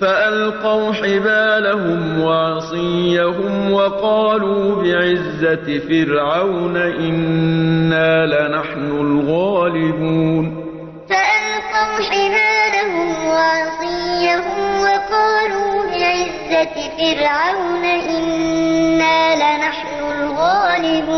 فألقوا حبالهم وعصيهم وقالوا بعزة فرعون إنا لنحن الغالبون. فألقوا حبالهم وعصيهم وقالوا بعزة فرعون إنا لنحن الغالبون.